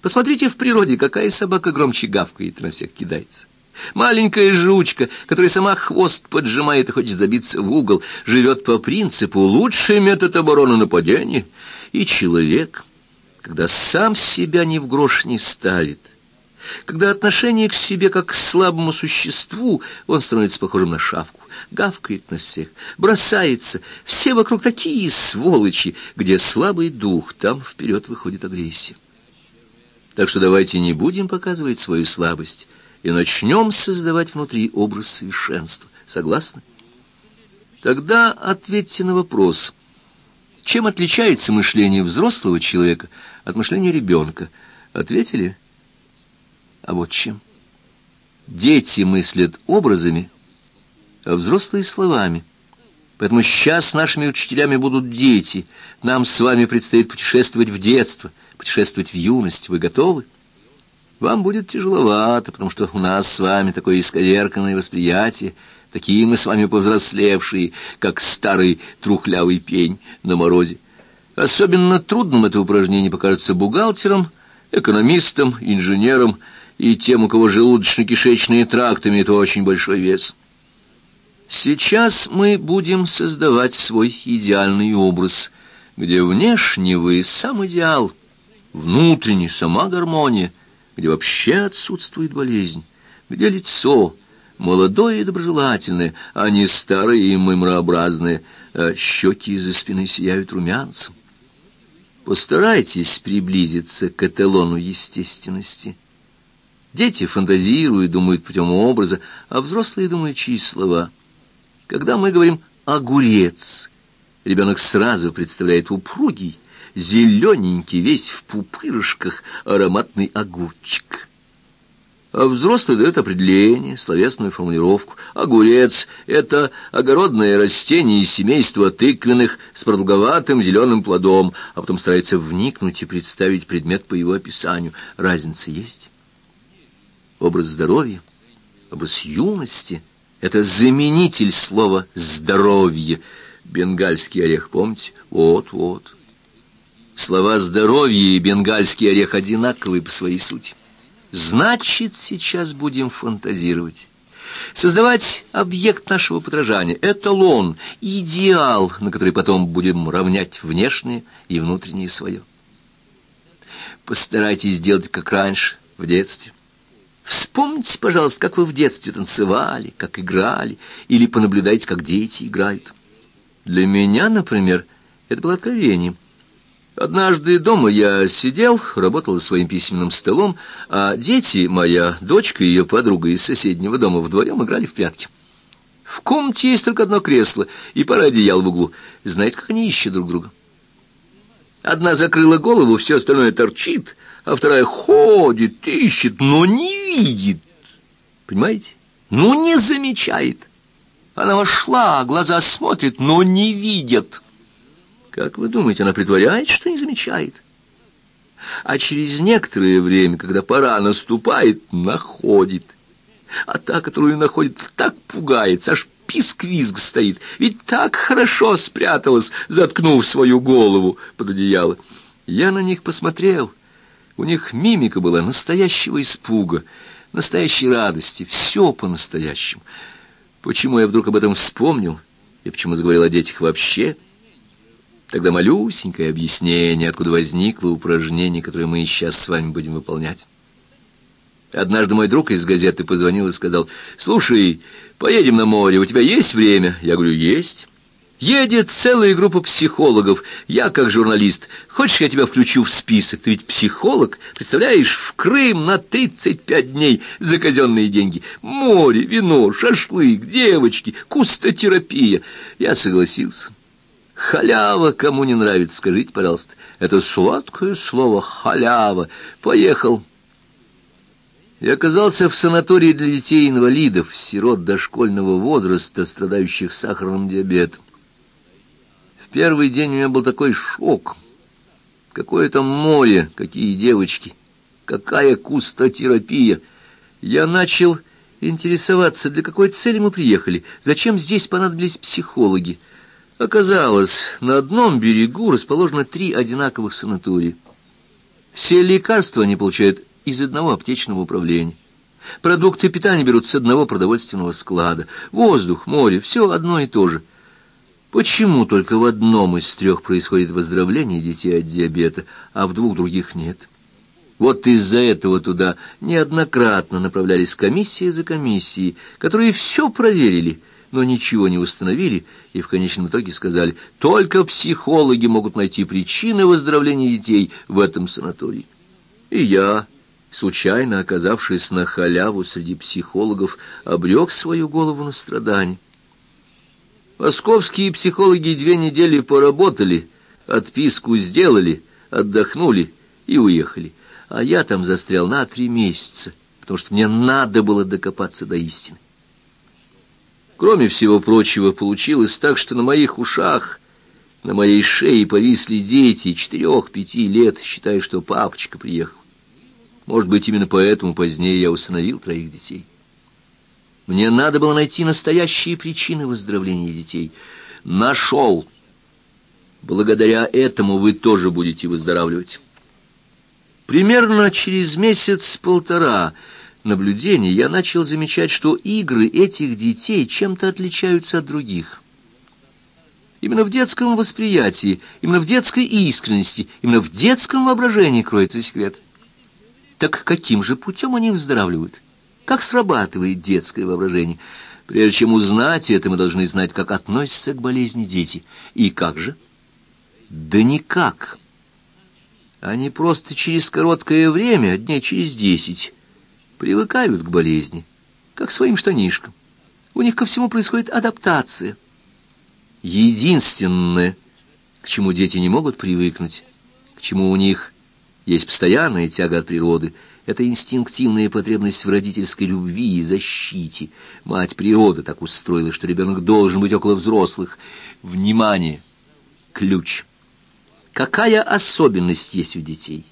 Посмотрите в природе, какая собака громче гавкает на всех кидается. Маленькая жучка, которая сама хвост поджимает и хочет забиться в угол, живет по принципу «лучший метод обороны нападения». И человек, когда сам себя ни в грош не ставит, когда отношение к себе как к слабому существу, он становится похожим на шавку, гавкает на всех, бросается. Все вокруг такие сволочи, где слабый дух, там вперед выходит агрессия. Так что давайте не будем показывать свою слабость и начнем создавать внутри образ совершенства. Согласны? Тогда ответьте на вопрос, чем отличается мышление взрослого человека от мышления ребенка? Ответили? А вот чем. Дети мыслят образами, а взрослые — словами. Поэтому сейчас нашими учителями будут дети. Нам с вами предстоит путешествовать в детство, путешествовать в юность. Вы готовы? Вам будет тяжеловато, потому что у нас с вами такое исковерканное восприятие, такие мы с вами повзрослевшие, как старый трухлявый пень на морозе. Особенно трудным это упражнение покажется бухгалтерам, экономистам, инженерам, и тем, у кого желудочно-кишечные тракты имеют очень большой вес. Сейчас мы будем создавать свой идеальный образ, где внешне вы сам идеал, внутренне сама гармония, где вообще отсутствует болезнь, где лицо молодое и доброжелательное, а не старое и мымрообразное, а щеки из-за спины сияют румянцем. Постарайтесь приблизиться к эталону естественности — Дети фантазируют, думают путем образа, а взрослые думают через слова. Когда мы говорим «огурец», ребенок сразу представляет упругий, зелененький, весь в пупырышках, ароматный огурчик. А взрослый дает определение, словесную формулировку. Огурец — это огородное растение из семейства тыквенных с продолговатым зеленым плодом, а потом старается вникнуть и представить предмет по его описанию. Разница есть? Образ здоровья, образ юности. Это заменитель слова «здоровье». Бенгальский орех, помните? Вот, вот. Слова «здоровье» и бенгальский орех одинаковые по своей сути. Значит, сейчас будем фантазировать. Создавать объект нашего подражания, эталон, идеал, на который потом будем равнять внешнее и внутреннее свое. Постарайтесь сделать как раньше, в детстве. Вспомните, пожалуйста, как вы в детстве танцевали, как играли, или понаблюдайте, как дети играют. Для меня, например, это было откровением. Однажды дома я сидел, работал за своим письменным столом, а дети, моя дочка и ее подруга из соседнего дома вдвоем играли в прятки. В комнате есть только одно кресло и пара одеял в углу. Знаете, как они ищут друг друга? Одна закрыла голову, все остальное торчит, а вторая ходит, ищет, но не видит. Понимаете? Ну, не замечает. Она вошла, глаза смотрит, но не видят. Как вы думаете, она притворяется, что не замечает? А через некоторое время, когда пора наступает, находит. А та, которую находит, так пугается, аж писк-визг стоит. Ведь так хорошо спряталась, заткнув свою голову под одеяло. Я на них посмотрел — у них мимика была настоящего испуга, настоящей радости, все по-настоящему. Почему я вдруг об этом вспомнил и почему заговорил о детях вообще? Тогда малюсенькое объяснение, откуда возникло упражнение, которое мы сейчас с вами будем выполнять. Однажды мой друг из газеты позвонил и сказал, «Слушай, поедем на море, у тебя есть время?» Я говорю, «Есть». Едет целая группа психологов. Я, как журналист, хочешь, я тебя включу в список? Ты ведь психолог, представляешь, в Крым на 35 дней за казенные деньги. Море, вино, шашлык, девочки, кустотерапия. Я согласился. Халява кому не нравится, скажите, пожалуйста. Это сладкое слово «халява». Поехал. Я оказался в санатории для детей-инвалидов, сирот дошкольного возраста, страдающих сахарным диабетом. Первый день у меня был такой шок. Какое там море, какие девочки, какая кустотерапия. Я начал интересоваться, для какой цели мы приехали, зачем здесь понадобились психологи. Оказалось, на одном берегу расположено три одинаковых санатория. Все лекарства они получают из одного аптечного управления. Продукты питания берут с одного продовольственного склада. Воздух, море — все одно и то же. Почему только в одном из трех происходит выздоровление детей от диабета, а в двух других нет? Вот из-за этого туда неоднократно направлялись комиссии за комиссией, которые все проверили — но ничего не установили и в конечном итоге сказали, только психологи могут найти причины выздоровления детей в этом санатории. И я, случайно оказавшись на халяву среди психологов, обрек свою голову на страдания. Московские психологи две недели поработали, отписку сделали, отдохнули и уехали. А я там застрял на три месяца, потому что мне надо было докопаться до истины. Кроме всего прочего, получилось так, что на моих ушах, на моей шее повисли дети четырех-пяти лет, считая, что папочка приехал. Может быть, именно поэтому позднее я усыновил троих детей. Мне надо было найти настоящие причины выздоровления детей. Нашел. Благодаря этому вы тоже будете выздоравливать. Примерно через месяц-полтора наблюдений я начал замечать, что игры этих детей чем-то отличаются от других. Именно в детском восприятии, именно в детской искренности, именно в детском воображении кроется секрет. Так каким же путем они выздоравливают? Как срабатывает детское воображение? Прежде чем узнать это, мы должны знать, как относятся к болезни дети. И как же? Да никак. Они просто через короткое время, дней через десять, привыкают к болезни, как к своим штанишкам. У них ко всему происходит адаптация. Единственное, к чему дети не могут привыкнуть, к чему у них есть постоянная тяга от природы, это инстинктивная потребность в родительской любви и защите. Мать природа так устроила, что ребенок должен быть около взрослых. Внимание! Ключ! Какая особенность есть у детей?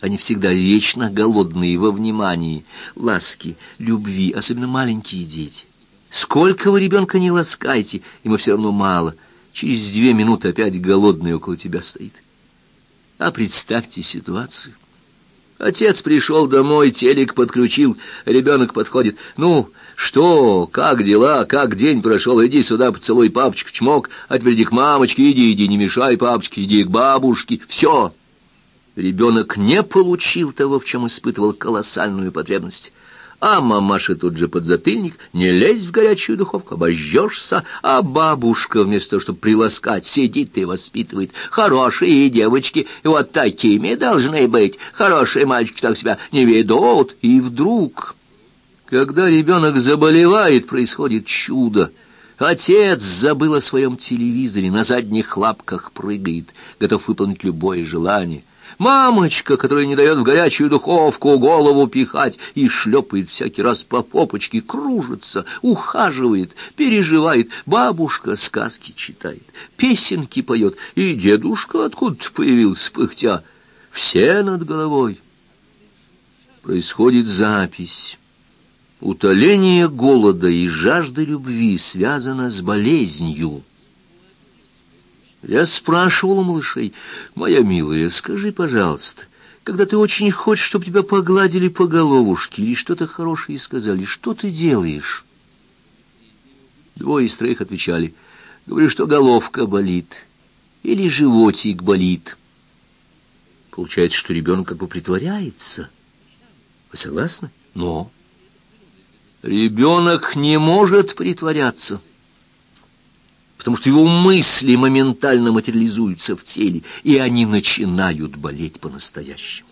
Они всегда вечно голодные во внимании, ласки, любви, особенно маленькие дети. Сколько вы ребенка не ласкайте, ему все равно мало. Через две минуты опять голодный около тебя стоит. А представьте ситуацию. Отец пришел домой, телек подключил, ребенок подходит. «Ну, что, как дела, как день прошел? Иди сюда, поцелуй папочку, чмок, а теперь иди к мамочке, иди, иди, не мешай папочке, иди к бабушке. Все, Ребенок не получил того, в чем испытывал колоссальную потребность. А мамаша тут же подзатыльник, не лезь в горячую духовку, обожжешься, а бабушка, вместо того, чтобы приласкать, сидит и воспитывает. Хорошие девочки, вот такими должны быть, хорошие мальчики так себя не ведут. И вдруг, когда ребенок заболевает, происходит чудо. Отец забыл о своем телевизоре, на задних лапках прыгает, готов выполнить любое желание. Мамочка, которая не дает в горячую духовку голову пихать и шлепает всякий раз по попочке, кружится, ухаживает, переживает. Бабушка сказки читает, песенки поет, и дедушка откуда-то появился пыхтя. Все над головой. Происходит запись. Утоление голода и жажды любви связано с болезнью. Я спрашивал у малышей, «Моя милая, скажи, пожалуйста, когда ты очень хочешь, чтобы тебя погладили по головушке или что-то хорошее сказали, что ты делаешь?» Двое из троих отвечали, «Говорю, что головка болит или животик болит». Получается, что ребенок как бы притворяется. Вы согласны? Но ребенок не может притворяться. Потому что его мысли моментально материализуются в теле, и они начинают болеть по-настоящему.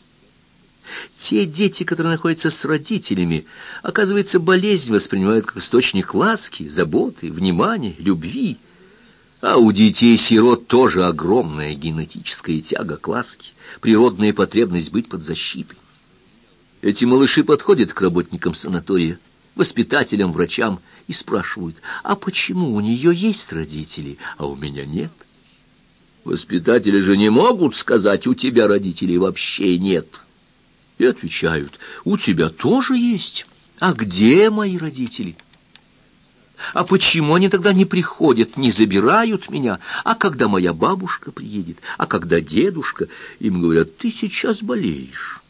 Те дети, которые находятся с родителями, оказывается, болезнь воспринимают как источник ласки, заботы, внимания, любви. А у детей-сирот тоже огромная генетическая тяга к ласке, природная потребность быть под защитой. Эти малыши подходят к работникам санатория, воспитателям, врачам и спрашивают, а почему у нее есть родители, а у меня нет? Воспитатели же не могут сказать, у тебя родителей вообще нет. И отвечают, у тебя тоже есть. А где мои родители? А почему они тогда не приходят, не забирают меня? А когда моя бабушка приедет? А когда дедушка? Им говорят, ты сейчас болеешь.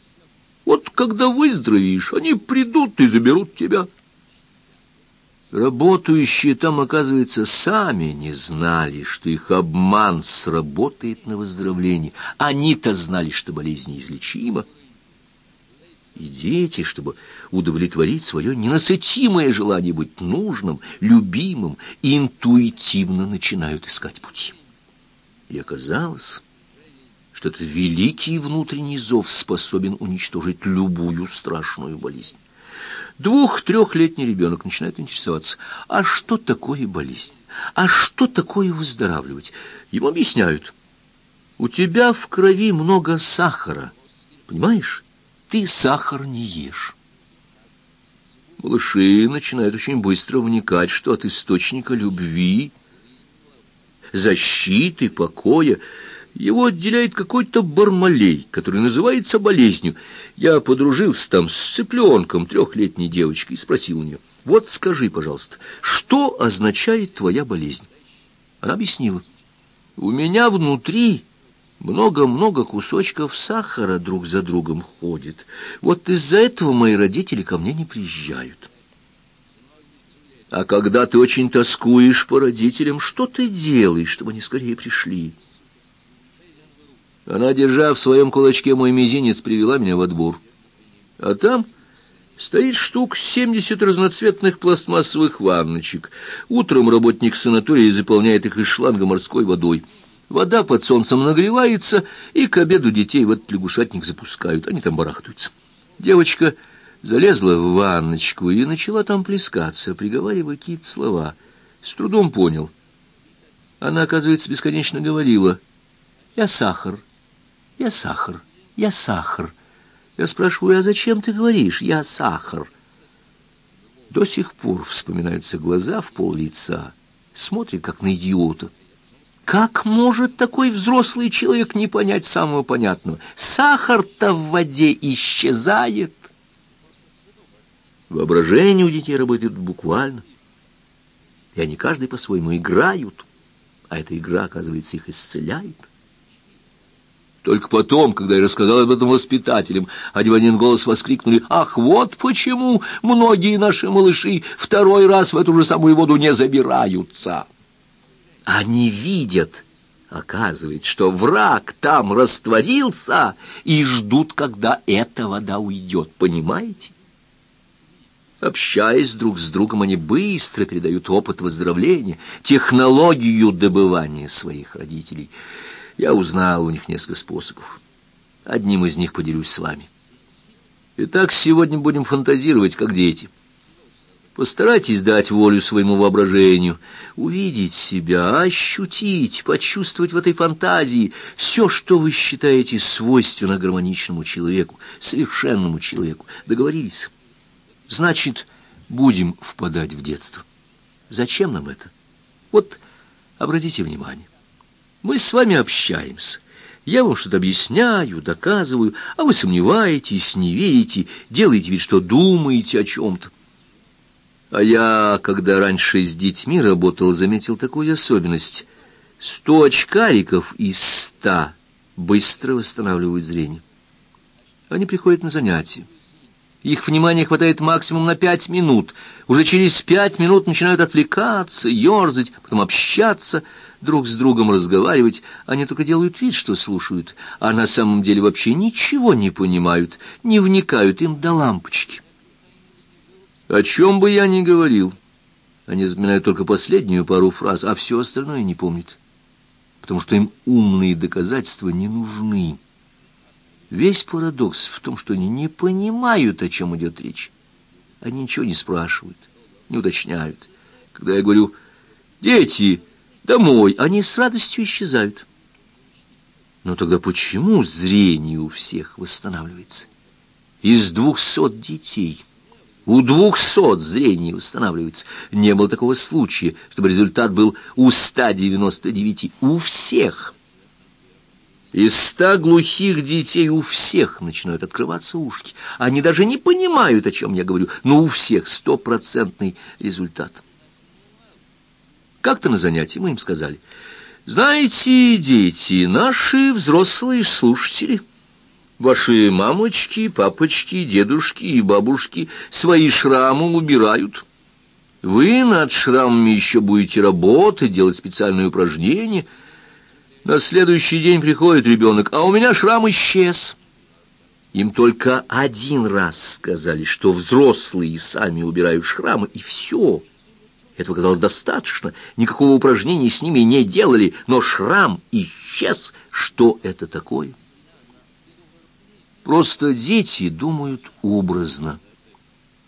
Вот когда выздоровеешь, они придут и заберут тебя. Работающие там, оказывается, сами не знали, что их обман сработает на выздоровление. Они-то знали, что болезнь неизлечима. И дети, чтобы удовлетворить свое ненасытимое желание быть нужным, любимым, интуитивно начинают искать пути. И оказалось, что этот великий внутренний зов способен уничтожить любую страшную болезнь. Двух-трехлетний ребенок начинает интересоваться, а что такое болезнь? А что такое выздоравливать? Ему объясняют, у тебя в крови много сахара, понимаешь? ты сахар не ешь. Малыши начинают очень быстро вникать, что от источника любви, защиты, покоя его отделяет какой-то бармалей, который называется болезнью. Я подружился там с цыпленком, трехлетней девочкой, и спросил у нее, вот скажи, пожалуйста, что означает твоя болезнь? Она объяснила, у меня внутри много-много кусочков сахара друг за другом ходит. Вот из-за этого мои родители ко мне не приезжают. А когда ты очень тоскуешь по родителям, что ты делаешь, чтобы они скорее пришли? Она, держа в своем кулачке мой мизинец, привела меня во двор. А там стоит штук семьдесят разноцветных пластмассовых ванночек. Утром работник санатория заполняет их из шланга морской водой — Вода под солнцем нагревается, и к обеду детей в этот лягушатник запускают. Они там барахтаются. Девочка залезла в ванночку и начала там плескаться, приговаривая какие-то слова. С трудом понял. Она, оказывается, бесконечно говорила. «Я сахар, я сахар, я сахар». Я спрашиваю, а зачем ты говоришь «я сахар»? До сих пор вспоминаются глаза в пол лица, смотрит, как на идиота. Как может такой взрослый человек не понять самого понятного? Сахар-то в воде исчезает. Воображение у детей работает буквально. И они каждый по-своему играют, а эта игра, оказывается, их исцеляет. Только потом, когда я рассказал об этом воспитателям, один в один голос воскликнули, «Ах, вот почему многие наши малыши второй раз в эту же самую воду не забираются!» Они видят, оказывается, что враг там растворился и ждут, когда эта вода уйдет, понимаете? Общаясь друг с другом, они быстро передают опыт выздоровления, технологию добывания своих родителей. Я узнал у них несколько способов. Одним из них поделюсь с вами. Итак, сегодня будем фантазировать, как дети. Постарайтесь дать волю своему воображению, увидеть себя, ощутить, почувствовать в этой фантазии все, что вы считаете свойственно гармоничному человеку, совершенному человеку. Договорились? Значит, будем впадать в детство. Зачем нам это? Вот обратите внимание. Мы с вами общаемся. Я вам что-то объясняю, доказываю, а вы сомневаетесь, не верите, делаете вид, что думаете о чем-то. А я, когда раньше с детьми работал, заметил такую особенность. Сто очкариков из ста быстро восстанавливают зрение. Они приходят на занятия. Их внимания хватает максимум на пять минут. Уже через пять минут начинают отвлекаться, ерзать, потом общаться, друг с другом разговаривать. Они только делают вид, что слушают, а на самом деле вообще ничего не понимают, не вникают им до лампочки. О чем бы я ни говорил, Они запоминают только последнюю пару фраз, а все остальное не помнят, потому что им умные доказательства не нужны. Весь парадокс в том, что они не понимают, о чем идет речь. Они ничего не спрашивают, не уточняют. Когда я говорю «дети, домой», они с радостью исчезают. Но тогда почему зрение у всех восстанавливается? Из двухсот детей у двухсот зрение восстанавливается. Не было такого случая, чтобы результат был у ста девяносто девяти. У всех. Из ста глухих детей у всех начинают открываться ушки. Они даже не понимают, о чем я говорю, но у всех стопроцентный результат. Как-то на занятии мы им сказали, «Знаете, дети, наши взрослые слушатели». Ваши мамочки, папочки, дедушки и бабушки свои шрамы убирают. Вы над шрамами еще будете работать, делать специальные упражнения. На следующий день приходит ребенок, а у меня шрам исчез. Им только один раз сказали, что взрослые сами убирают шрамы, и все. Этого казалось достаточно. Никакого упражнения с ними не делали, но шрам исчез. Что это такое? Просто дети думают образно.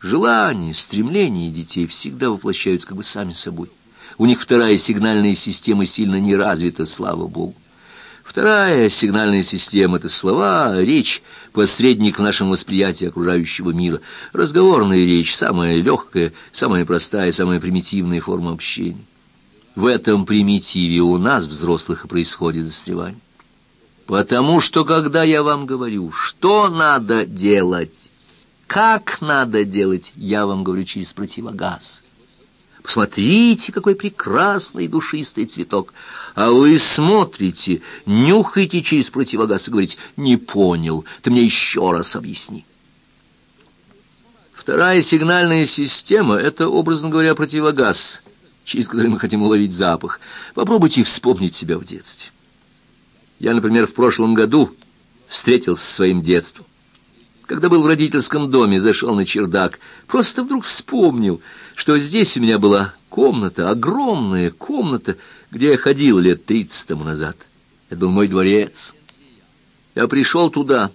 Желания, стремления детей всегда воплощаются как бы сами собой. У них вторая сигнальная система сильно не развита, слава Богу. Вторая сигнальная система — это слова, речь, посредник в нашем восприятии окружающего мира. Разговорная речь — самая легкая, самая простая, самая примитивная форма общения. В этом примитиве у нас, взрослых, и происходит застревание. Потому что, когда я вам говорю, что надо делать, как надо делать, я вам говорю через противогаз. Посмотрите, какой прекрасный душистый цветок. А вы смотрите, нюхаете через противогаз и говорите, не понял, ты мне еще раз объясни. Вторая сигнальная система — это, образно говоря, противогаз, через который мы хотим уловить запах. Попробуйте вспомнить себя в детстве. Я, например, в прошлом году встретился со своим детством. Когда был в родительском доме, зашел на чердак, просто вдруг вспомнил, что здесь у меня была комната, огромная комната, где я ходил лет тридцать тому назад. Это был мой дворец. Я пришел туда,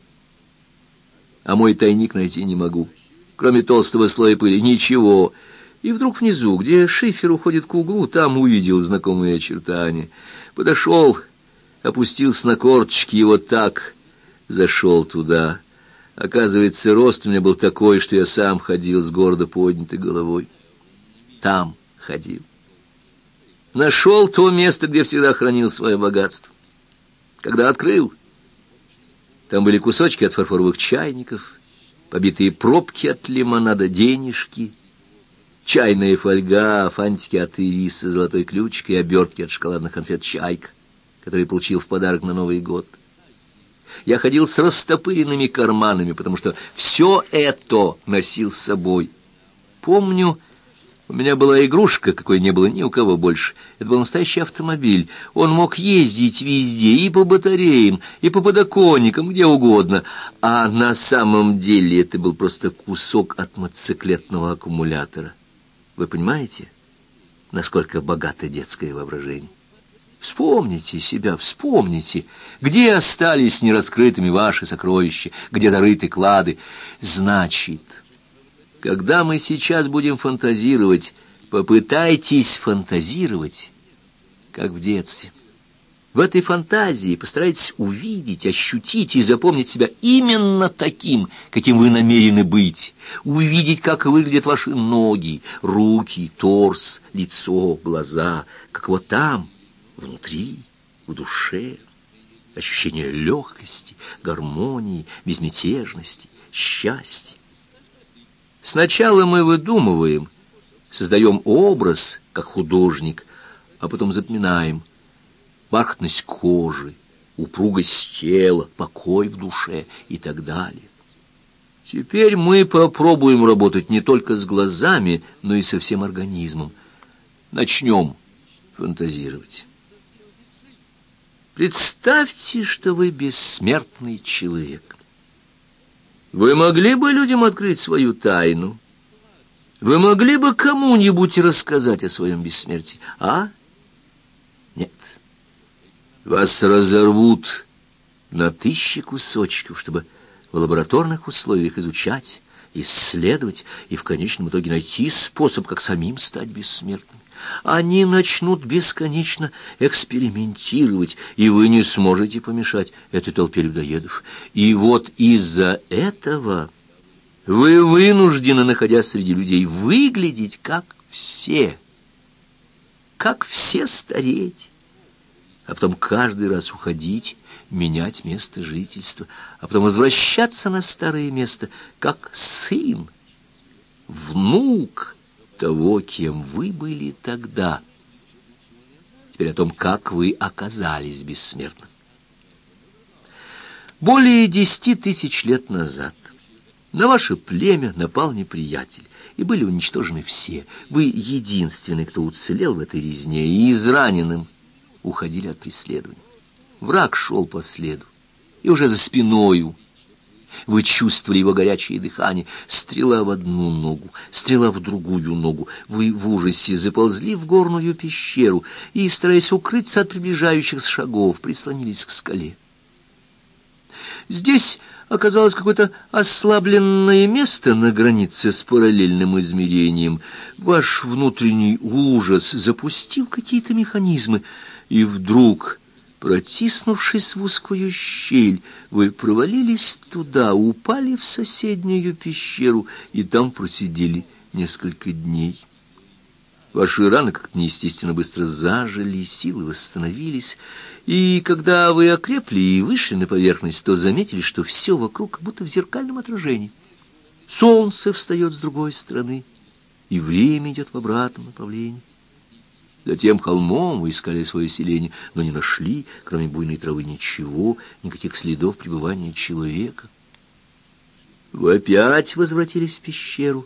а мой тайник найти не могу. Кроме толстого слоя пыли, ничего. И вдруг внизу, где шифер уходит к углу, там увидел знакомые очертания. Подошел опустился на корточки и вот так зашел туда. Оказывается, рост у меня был такой, что я сам ходил с гордо поднятой головой. Там ходил. Нашел то место, где всегда хранил свое богатство. Когда открыл, там были кусочки от фарфоровых чайников, побитые пробки от лимонада, денежки, чайная фольга, фантики от ириса, золотой ключик и обертки от шоколадных конфет «Чайка» который получил в подарок на Новый год. Я ходил с растопыренными карманами, потому что все это носил с собой. Помню, у меня была игрушка, какой не было ни у кого больше. Это был настоящий автомобиль. Он мог ездить везде, и по батареям, и по подоконникам, где угодно. А на самом деле это был просто кусок от мотоциклетного аккумулятора. Вы понимаете, насколько богато детское воображение? Вспомните себя, вспомните, где остались нераскрытыми ваши сокровища, где зарыты клады. Значит, когда мы сейчас будем фантазировать, попытайтесь фантазировать, как в детстве. В этой фантазии постарайтесь увидеть, ощутить и запомнить себя именно таким, каким вы намерены быть. Увидеть, как выглядят ваши ноги, руки, торс, лицо, глаза, как вот там – внутри, в душе, ощущение легкости, гармонии, безмятежности, счастья. Сначала мы выдумываем, создаем образ, как художник, а потом запоминаем бархатность кожи, упругость тела, покой в душе и так далее. Теперь мы попробуем работать не только с глазами, но и со всем организмом. Начнем фантазировать. Представьте, что вы бессмертный человек. Вы могли бы людям открыть свою тайну, Вы могли бы кому-нибудь рассказать о своем бессмертии, а? Нет. Вас разорвут на тысячи кусочков, чтобы в лабораторных условиях изучать, исследовать и в конечном итоге найти способ, как самим стать бессмертными. Они начнут бесконечно экспериментировать, и вы не сможете помешать этой толпе людоедов. И вот из-за этого вы вынуждены, находясь среди людей, выглядеть как все, как все стареть, а потом каждый раз уходить, менять место жительства, а потом возвращаться на старое место, как сын, внук, того, кем вы были тогда. Теперь о том, как вы оказались бессмертным. Более десяти тысяч лет назад на ваше племя напал неприятель, и были уничтожены все. Вы единственный, кто уцелел в этой резне, и израненным уходили от преследования. Враг шел по следу, и уже за спиною вы чувствовали его горячее дыхание. Стрела в одну ногу, стрела в другую ногу. Вы в ужасе заползли в горную пещеру и, стараясь укрыться от приближающихся шагов, прислонились к скале. Здесь оказалось какое-то ослабленное место на границе с параллельным измерением. Ваш внутренний ужас запустил какие-то механизмы, и вдруг Протиснувшись в узкую щель, вы провалились туда, упали в соседнюю пещеру и там просидели несколько дней. Ваши раны как-то неестественно быстро зажили, силы восстановились, и когда вы окрепли и вышли на поверхность, то заметили, что все вокруг как будто в зеркальном отражении. Солнце встает с другой стороны, и время идет в обратном направлении. Затем холмом искали свое селение, но не нашли, кроме буйной травы, ничего, никаких следов пребывания человека. Вы опять возвратились в пещеру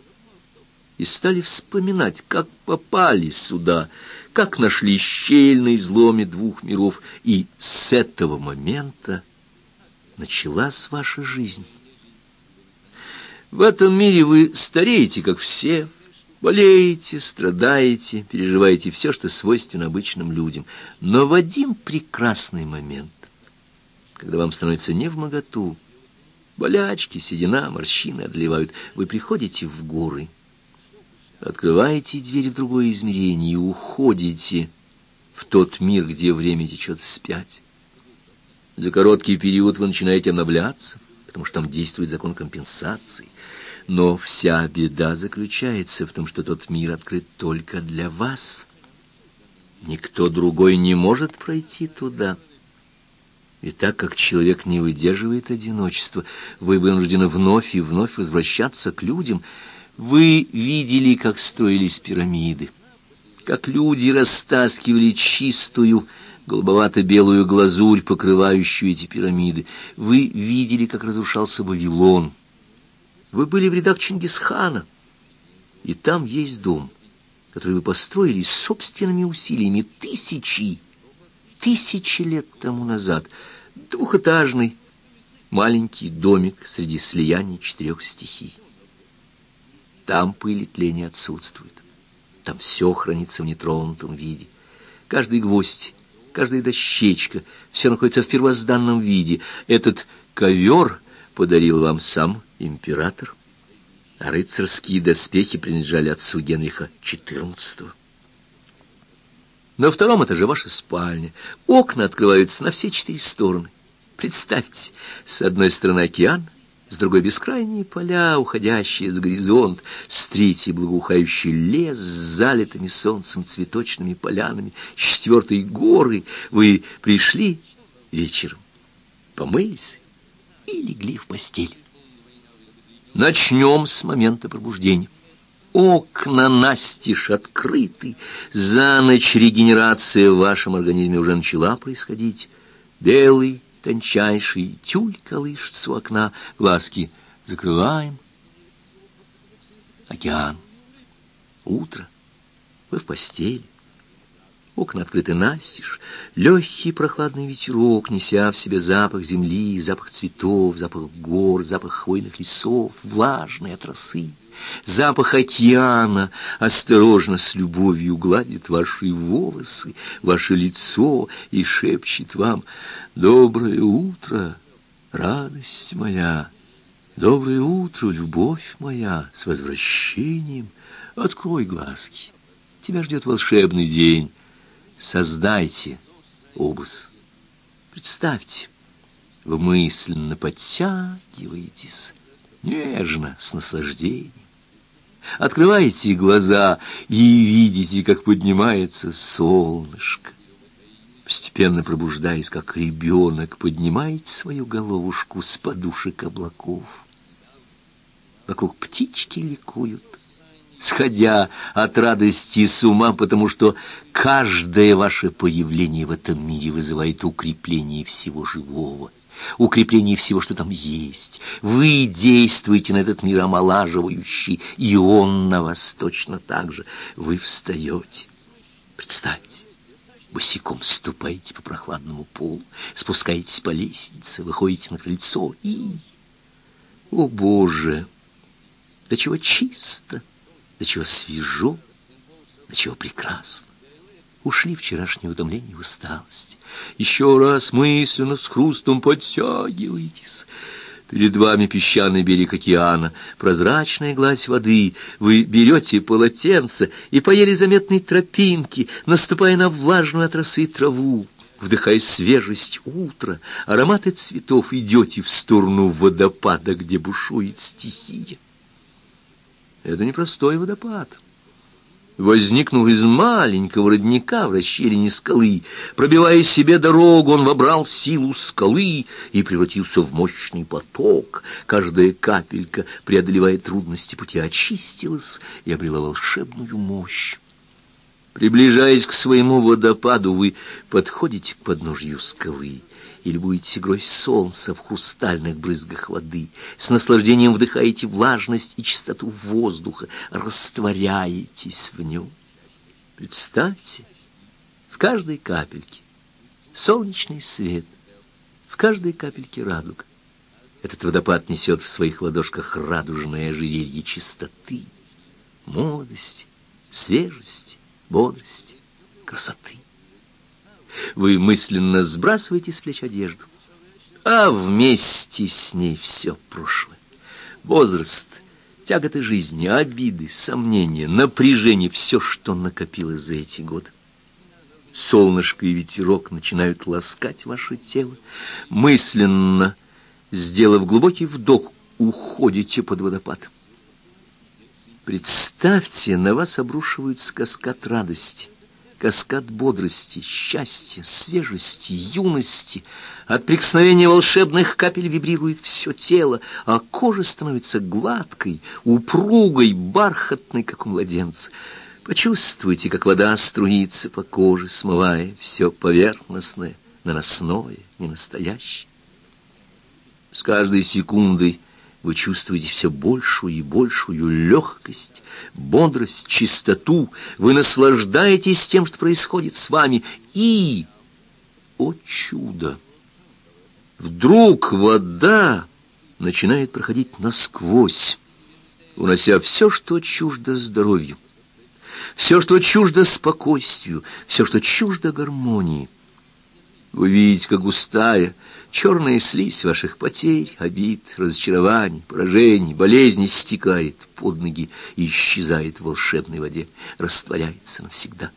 и стали вспоминать, как попали сюда, как нашли щель на изломе двух миров, и с этого момента началась ваша жизнь. В этом мире вы стареете, как все, Болеете, страдаете, переживаете все, что свойственно обычным людям. Но в один прекрасный момент, когда вам становится не в моготу, болячки, седина, морщины одолевают, вы приходите в горы, открываете дверь в другое измерение и уходите в тот мир, где время течет вспять. За короткий период вы начинаете обновляться, потому что там действует закон компенсации — но вся беда заключается в том, что тот мир открыт только для вас. Никто другой не может пройти туда. И так как человек не выдерживает одиночества, вы вынуждены вновь и вновь возвращаться к людям. Вы видели, как строились пирамиды, как люди растаскивали чистую, голубовато-белую глазурь, покрывающую эти пирамиды. Вы видели, как разрушался Вавилон, вы были в рядах Чингисхана, и там есть дом, который вы построили собственными усилиями тысячи, тысячи лет тому назад. Двухэтажный маленький домик среди слияний четырех стихий. Там пыль и тление отсутствует. Там все хранится в нетронутом виде. Каждый гвоздь, каждая дощечка, все находится в первозданном виде. Этот ковер подарил вам сам император, а рыцарские доспехи принадлежали отцу Генриха XIV. На втором этаже ваша спальня. Окна открываются на все четыре стороны. Представьте, с одной стороны океан, с другой бескрайние поля, уходящие за горизонт, с третьей благоухающий лес с залитыми солнцем цветочными полянами, с четвертой горы. Вы пришли вечером, помылись и легли в постель. Начнем с момента пробуждения. Окна настежь открыты. За ночь регенерация в вашем организме уже начала происходить. Белый, тончайший тюль колышется у окна. Глазки закрываем. Океан. Утро. Вы в постели. Окна открыты настежь, легкий прохладный ветерок, неся в себе запах земли, запах цветов, запах гор, запах хвойных лесов, влажные от. Запах океана осторожно с любовью гладит ваши волосы, ваше лицо и шепчет вам «Доброе утро, радость моя! Доброе утро, любовь моя! С возвращением! Открой глазки! Тебя ждет волшебный день!» Создайте образ. Представьте, вы мысленно подтягиваетесь, нежно, с наслаждением. Открываете глаза и видите, как поднимается солнышко. Постепенно пробуждаясь, как ребенок, поднимаете свою головушку с подушек облаков. Вокруг птички ликуют сходя от радости с ума, потому что каждое ваше появление в этом мире вызывает укрепление всего живого, укрепление всего, что там есть. Вы действуете на этот мир омолаживающий, и он на вас точно так же. Вы встаете. Представьте, босиком ступаете по прохладному полу, спускаетесь по лестнице, выходите на крыльцо и... О, Боже! Да чего чисто! До чего свежо, до чего прекрасно. Ушли вчерашнее утомление и усталость. Еще раз мысленно с хрустом подтягиваетесь. Перед вами песчаный берег океана, прозрачная гладь воды. Вы берете полотенце и по еле заметной тропинке, наступая на влажную от росы траву, вдыхая свежесть утра, ароматы цветов, идете в сторону водопада, где бушует стихия. Это непростой водопад. Возникнув из маленького родника в расщелине скалы, пробивая себе дорогу, он вобрал силу скалы и превратился в мощный поток. Каждая капелька, преодолевая трудности пути, очистилась и обрела волшебную мощь. Приближаясь к своему водопаду, вы подходите к подножью скалы и любуетесь игрой солнца в хрустальных брызгах воды, с наслаждением вдыхаете влажность и чистоту воздуха, растворяетесь в нем. Представьте, в каждой капельке солнечный свет, в каждой капельке радуга. Этот водопад несет в своих ладошках радужное ожерелье чистоты, молодости, свежести, бодрости, красоты вы мысленно сбрасываете с плеч одежду, а вместе с ней все прошлое. Возраст, тяготы жизни, обиды, сомнения, напряжение, все, что накопилось за эти годы. Солнышко и ветерок начинают ласкать ваше тело. Мысленно, сделав глубокий вдох, уходите под водопад. Представьте, на вас обрушивается каскад радости — каскад бодрости, счастья, свежести, юности. От прикосновения волшебных капель вибрирует все тело, а кожа становится гладкой, упругой, бархатной, как у младенца. Почувствуйте, как вода струится по коже, смывая все поверхностное, наносное, ненастоящее. С каждой секундой вы чувствуете все большую и большую легкость, бодрость, чистоту. Вы наслаждаетесь тем, что происходит с вами. И, о чудо! Вдруг вода начинает проходить насквозь, унося все, что чуждо здоровью, все, что чуждо спокойствию, все, что чуждо гармонии. Вы видите, как густая, черная слизь ваших потерь, обид, разочарований, поражений, болезней стекает под ноги и исчезает в волшебной воде, растворяется навсегда.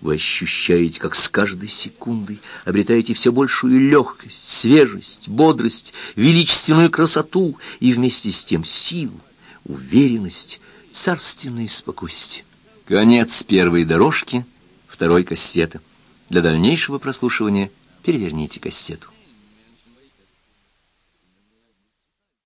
Вы ощущаете, как с каждой секундой обретаете все большую легкость, свежесть, бодрость, величественную красоту и вместе с тем силу, уверенность, царственное спокойствие. Конец первой дорожки второй кассеты. Для дальнейшего прослушивания переверните кассету.